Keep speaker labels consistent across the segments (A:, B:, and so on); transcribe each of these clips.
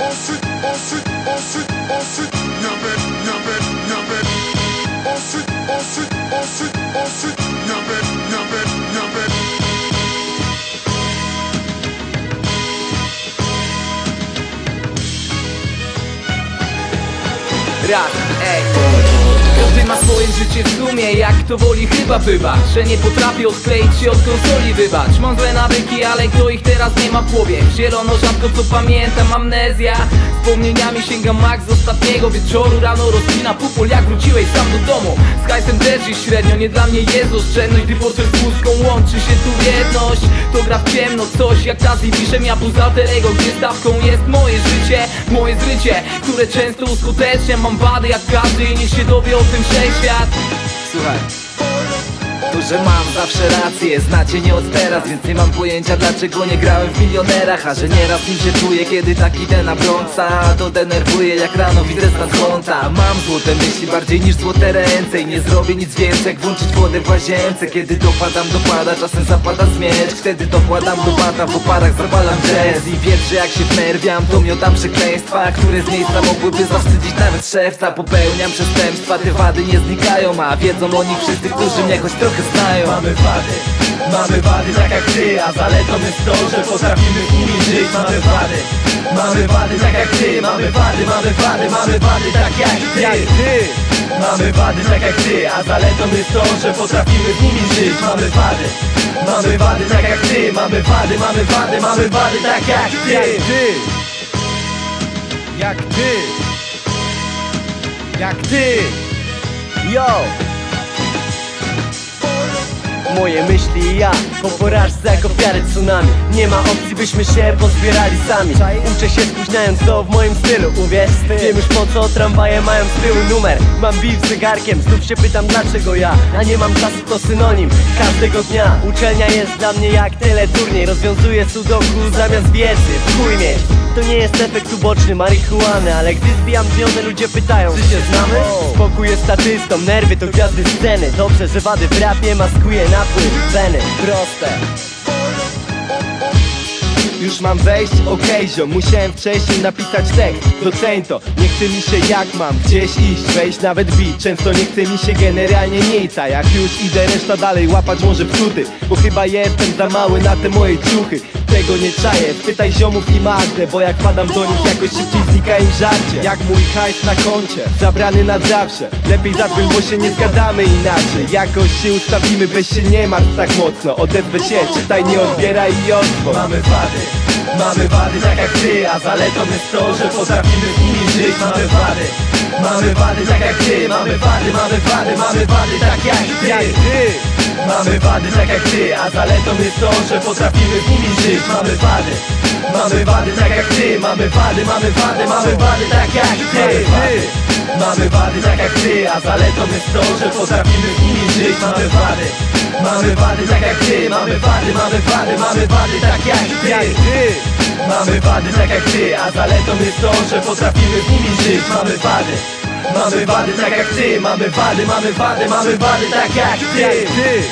A: Ensuite, ensuite, ensuite, ensuite, nyamé, nyamé, nyamé. Ensuite, ensuite, ensuite, ensuite, nyamé, nyamé, nyamé.
B: Raz, ej Każdy ma swoje życie w sumie, jak to woli chyba bywa Że nie potrafię odkleić się od konsoli, wybacz. Mam złe nawyki, ale kto ich teraz nie ma w głowie? Zielono rzadko co pamiętam, amnezja. Wspomnieniami sięgam max z ostatniego wieczoru Rano rozpina pupul, jak wróciłeś sam do domu. Z hajsem też jest średnio, nie dla mnie jest oszczędność Gdy z łóżką łączy się tu jedność. To gra w ciemno, coś jak Tazji pisze ja buzalterego Gdzie stawką jest moje życie, moje zrycie Które często uskuteczniam, mam wady jak każdy I niech się dowie o tym wszechświat
C: Słuchaj że mam zawsze rację, znacie nie od teraz Więc nie mam pojęcia dlaczego nie grałem w milionerach A że nieraz nim się czuję, kiedy tak idę na brąca To denerwuje jak rano widzę stan konta Mam złote myśli bardziej niż złote ręce I nie zrobię nic więcej jak włączyć wodę w łazience. Kiedy dopadam do pada, czasem zapada zmiecz. Wtedy dokładam do bata, w oparach zapalam jazz I wiesz, że jak się wnerwiam, to miotam przekleństwa Które z miejsca mogłyby zawstydzić nawet szewca. Popełniam przestępstwa, te wady nie znikają A wiedzą o nich wszyscy, którzy mnie choć trochę
D: Mamy wady, mamy wady tak jak ty A zaletą jest to, że potrafimy nimi żyć. Mamy wady, mamy wady tak jak ty Mamy wady, mamy wady, mamy wady tak jak ty, jak ty. Mamy wady tak jak ty, a zaletą jest to, że potrafimy z nimi żyć. Mamy wady, mamy wady tak jak ty Mamy wady, mamy wady, mamy wady tak jak ty. Jak ty, jak ty, jak ty. Yo! Moje myśli i ja po porażce jak ofiary tsunami. Nie ma opcji byśmy się pozbierali sami. Uczę się spóźniając to w moim stylu, uwierz Wiem już po co tramwaje mają z tyłu numer. Mam bił z zegarkiem, znów się pytam dlaczego ja? A nie mam czasu to synonim. Każdego dnia Uczelnia jest dla mnie jak teleturniej. Rozwiązuję sudoku zamiast wiedzy. W chuj mieć to nie jest efekt uboczny marihuany Ale gdy zbijam zmiany ludzie pytają Czy się znamy? Spokój jest statystą, nerwy to gwiazdy sceny. Dobrze, że wady w rapie maskuje napływ weny Proste. Już mam wejść? Okej okay, ziom, musiałem wcześniej napisać tekst. Doceń to, nie chce mi się jak mam gdzieś iść. Wejść nawet beat, często nie chce mi się generalnie nic. A jak już idę reszta dalej łapać może wczuty Bo chyba jestem za mały na te moje ciuchy Tego nie czaję, pytaj ziomów i Magdę Bo jak padam do nich jakoś szybciej znika im żarcie. Jak mój hajs na koncie, zabrany na zawsze. Lepiej zadzwoń, bo się nie zgadamy inaczej. Jakoś się ustawimy, weź się nie martw tak mocno. Odezwę się, czytaj, nie odbieraj i odwód Mamy wady Mamy wady tak jak ty, a zaletą jest to, że potrafimy z nimi żyć. Mamy wady, mamy wady tak jak ty. Mamy wady, mamy wady, mamy wady tak jak ty, jak ty. Mamy wady tak jak ty, a zaletą jest to, że potrafimy z nimi żyć. Mamy wady, mamy wady tak jak ty. Mamy wady, mamy wady, mamy wady tak jak ty, Mamy wady. Tak jak ty, a zaletą jest to, że potrafimy z nimi żyć. Mamy wady Mamy wady tak jak ty, mamy wady, mamy wady, mamy wady tak jak ty. Mamy wady tak jak ty, a zaletą jest to, że potrafimy z nimi żyć. Mamy wady Mamy wady tak jak ty, mamy wady, mamy wady, mamy wady tak jak ty.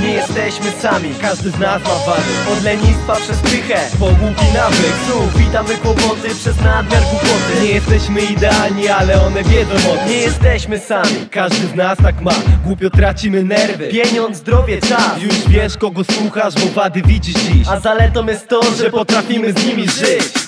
D: Nie jesteśmy sami, każdy z nas ma wady. Od lenistwa przez pychę, po głupi nawyk. Znów witamy kłopoty przez nadmiar głupoty. Nie jesteśmy idealni, ale one wiedzą o tym. Nie jesteśmy sami, każdy z nas tak ma. Głupio tracimy nerwy, pieniądz, zdrowie, czas. Już wiesz kogo słuchasz, bo wady widzisz dziś. A zaletą jest to, że potrafimy z nimi żyć